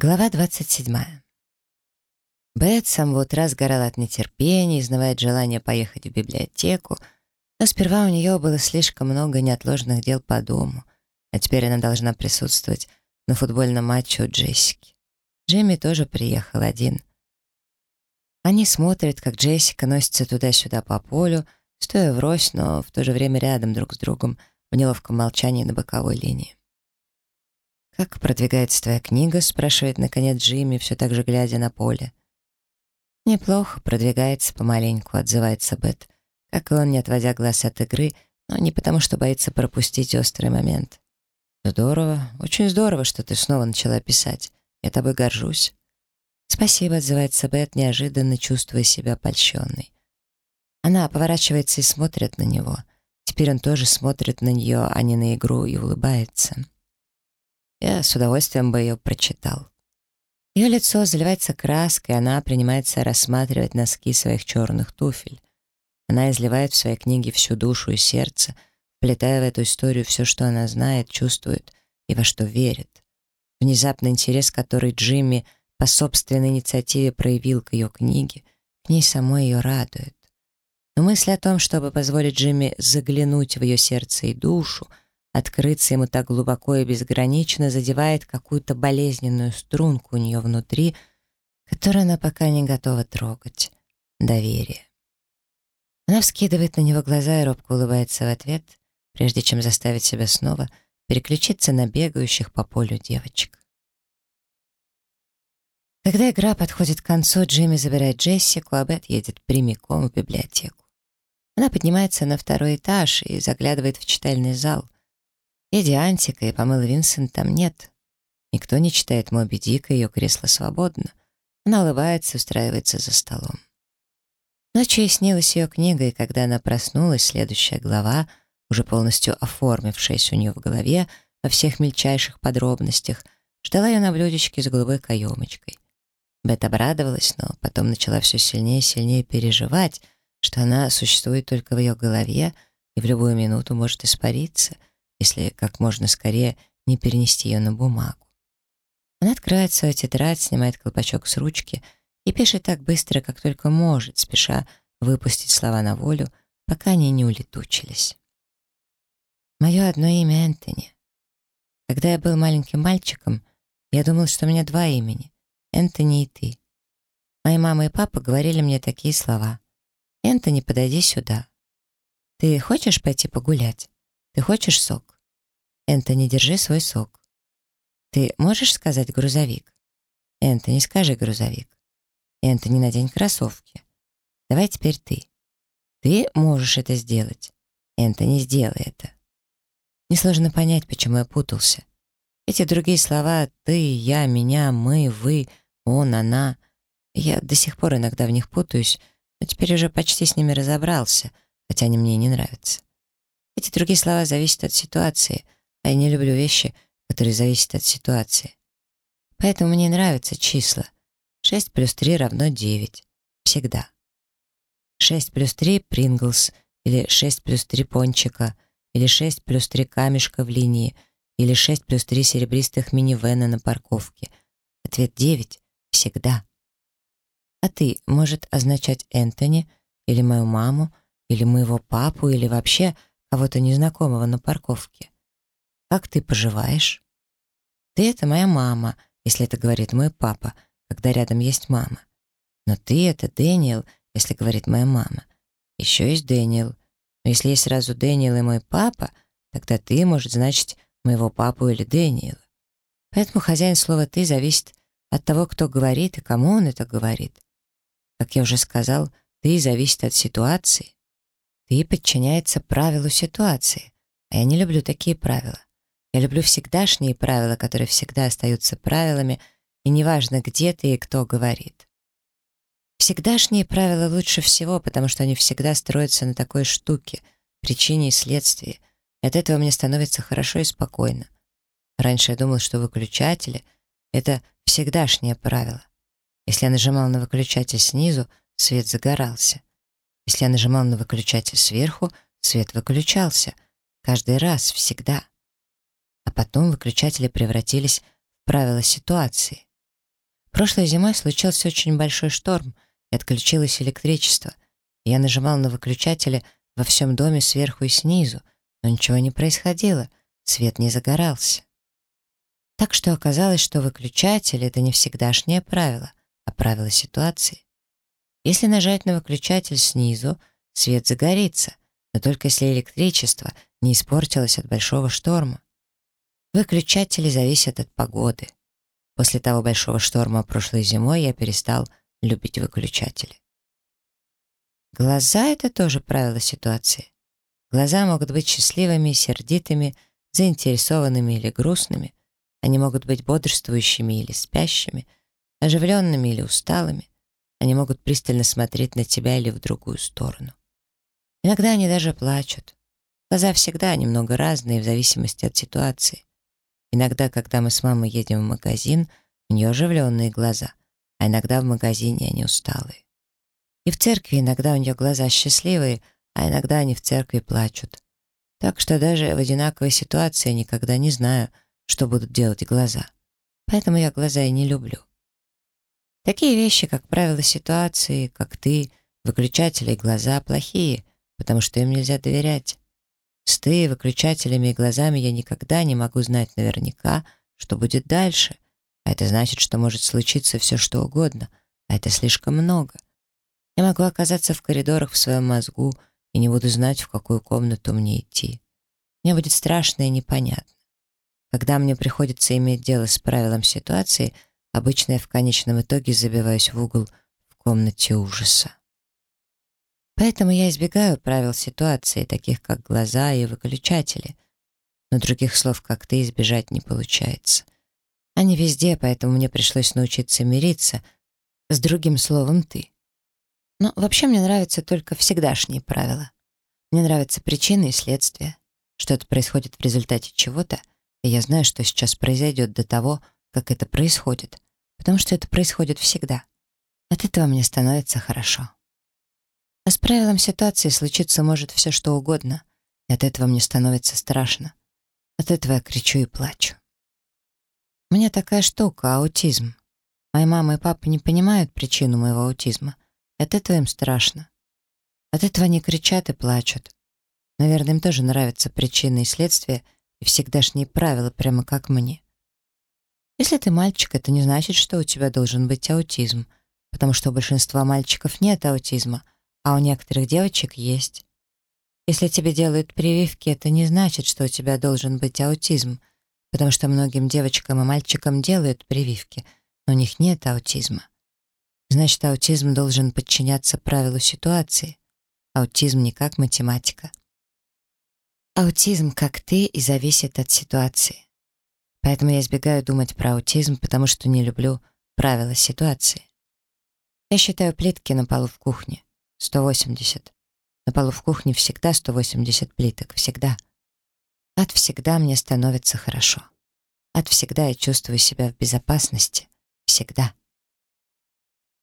Глава 27. Бет с самого утра сгорала от нетерпения, изнывает желание поехать в библиотеку, но сперва у нее было слишком много неотложных дел по дому, а теперь она должна присутствовать на футбольном матче у Джессики. Джимми тоже приехал один. Они смотрят, как Джессика носится туда-сюда по полю, стоя врозь, но в то же время рядом друг с другом, в неловком молчании на боковой линии. «Как продвигается твоя книга?» — спрашивает, наконец, Джимми, все так же глядя на поле. «Неплохо, продвигается помаленьку», — отзывается Бет, как и он, не отводя глаз от игры, но не потому, что боится пропустить острый момент. «Здорово, очень здорово, что ты снова начала писать. Я тобой горжусь». «Спасибо», — отзывается Бет, неожиданно чувствуя себя польщенной. Она поворачивается и смотрит на него. Теперь он тоже смотрит на нее, а не на игру, и улыбается. Я с удовольствием бы ее прочитал. Ее лицо заливается краской, она принимается рассматривать носки своих черных туфель. Она изливает в своей книге всю душу и сердце, вплетая в эту историю все, что она знает, чувствует и во что верит. Внезапный интерес, который Джимми по собственной инициативе проявил к ее книге, к ней самой ее радует. Но мысль о том, чтобы позволить Джимми заглянуть в ее сердце и душу — Открыться ему так глубоко и безгранично задевает какую-то болезненную струнку у нее внутри, которую она пока не готова трогать. Доверие. Она вскидывает на него глаза и робко улыбается в ответ, прежде чем заставить себя снова переключиться на бегающих по полю девочек. Когда игра подходит к концу, Джимми забирает Джессику, а Бет едет прямиком в библиотеку. Она поднимается на второй этаж и заглядывает в читальный зал — Леди Антика и Памела Винсент там нет. Никто не читает Моби Дика, ее кресло свободно. Она улыбается, устраивается за столом. Ночью ей снилась ее книга, и когда она проснулась, следующая глава, уже полностью оформившаяся у нее в голове во всех мельчайших подробностях, ждала ее на блюдечке с голубой каемочкой. Бет обрадовалась, но потом начала все сильнее и сильнее переживать, что она существует только в ее голове и в любую минуту может испариться — если как можно скорее не перенести ее на бумагу. Она открывает свою тетрадь, снимает колпачок с ручки и пишет так быстро, как только может, спеша выпустить слова на волю, пока они не улетучились. Мое одно имя Энтони. Когда я был маленьким мальчиком, я думал, что у меня два имени — Энтони и ты. Мои мама и папа говорили мне такие слова. «Энтони, подойди сюда. Ты хочешь пойти погулять?» Ты хочешь сок? Энтони, держи свой сок. Ты можешь сказать грузовик? Энтони, скажи грузовик. Энтони, надень кроссовки. Давай теперь ты. Ты можешь это сделать. Энтони, сделай это. Несложно понять, почему я путался. Эти другие слова «ты», «я», «меня», «мы», «вы», «он», «она» Я до сих пор иногда в них путаюсь, но теперь уже почти с ними разобрался, хотя они мне не нравятся. Эти другие слова зависят от ситуации, а я не люблю вещи, которые зависят от ситуации. Поэтому мне нравятся числа. 6 плюс 3 равно 9. Всегда. 6 плюс 3 — Принглс, или 6 плюс 3 пончика, или 6 плюс 3 камешка в линии, или 6 плюс 3 серебристых минивэна на парковке. Ответ 9. Всегда. А ты может означать Энтони, или мою маму, или моего папу, или вообще кого-то незнакомого на парковке. «Как ты поживаешь?» «Ты — это моя мама», если это говорит мой папа, когда рядом есть мама. Но ты — это Дэниел, если говорит моя мама. Еще есть Дэниел. Но если есть сразу Дэниел и мой папа, тогда ты может значить моего папу или Дэниела. Поэтому хозяин слова «ты» зависит от того, кто говорит и кому он это говорит. Как я уже сказал, «ты» зависит от ситуации. Ты подчиняется правилу ситуации. А я не люблю такие правила. Я люблю всегдашние правила, которые всегда остаются правилами, и неважно, где ты и кто говорит. Всегдашние правила лучше всего, потому что они всегда строятся на такой штуке, причине и следствии. И от этого мне становится хорошо и спокойно. Раньше я думал, что выключатели — это всегдашнее правило. Если я нажимал на выключатель снизу, свет загорался. Если я нажимал на выключатель сверху, свет выключался. Каждый раз, всегда. А потом выключатели превратились в правила ситуации. Прошлой зимой случился очень большой шторм, и отключилось электричество. Я нажимал на выключатели во всем доме сверху и снизу, но ничего не происходило, свет не загорался. Так что оказалось, что выключатель — это не всегдашнее правило, а правило ситуации. Если нажать на выключатель снизу, свет загорится, но только если электричество не испортилось от большого шторма. Выключатели зависят от погоды. После того большого шторма прошлой зимой я перестал любить выключатели. Глаза — это тоже правило ситуации. Глаза могут быть счастливыми, сердитыми, заинтересованными или грустными. Они могут быть бодрствующими или спящими, оживленными или усталыми. Они могут пристально смотреть на тебя или в другую сторону. Иногда они даже плачут. Глаза всегда немного разные в зависимости от ситуации. Иногда, когда мы с мамой едем в магазин, у нее оживленные глаза, а иногда в магазине они усталые. И в церкви иногда у нее глаза счастливые, а иногда они в церкви плачут. Так что даже в одинаковой ситуации я никогда не знаю, что будут делать глаза. Поэтому я глаза и не люблю. Такие вещи, как правило, ситуации, как ты, выключатели и глаза, плохие, потому что им нельзя доверять. С ты, выключателями и глазами я никогда не могу знать наверняка, что будет дальше, а это значит, что может случиться все что угодно, а это слишком много. Я могу оказаться в коридорах в своем мозгу и не буду знать, в какую комнату мне идти. Мне будет страшно и непонятно. Когда мне приходится иметь дело с правилом ситуации, обычно я в конечном итоге забиваюсь в угол в комнате ужаса. Поэтому я избегаю правил ситуации, таких как глаза и выключатели. Но других слов, как ты, избежать не получается. Они везде, поэтому мне пришлось научиться мириться с другим словом «ты». Но вообще мне нравятся только всегдашние правила. Мне нравятся причины и следствия. Что-то происходит в результате чего-то, и я знаю, что сейчас произойдет до того, как это происходит, потому что это происходит всегда. От этого мне становится хорошо. А с правилом ситуации случиться может все что угодно, и от этого мне становится страшно. От этого я кричу и плачу. У меня такая штука — аутизм. Моя мама и папа не понимают причину моего аутизма, и от этого им страшно. От этого они кричат и плачут. Наверное, им тоже нравятся причины и следствия и всегдашние правила, прямо как мне. Если ты мальчик, это не значит, что у тебя должен быть аутизм, потому что у большинства мальчиков нет аутизма — а у некоторых девочек есть. Если тебе делают прививки, это не значит, что у тебя должен быть аутизм, потому что многим девочкам и мальчикам делают прививки, но у них нет аутизма. Значит, аутизм должен подчиняться правилу ситуации. Аутизм не как математика. Аутизм, как ты, и зависит от ситуации. Поэтому я избегаю думать про аутизм, потому что не люблю правила ситуации. Я считаю плитки на полу в кухне. 180. На полу в кухне всегда 180 плиток, всегда. От всегда мне становится хорошо. От всегда я чувствую себя в безопасности. Всегда.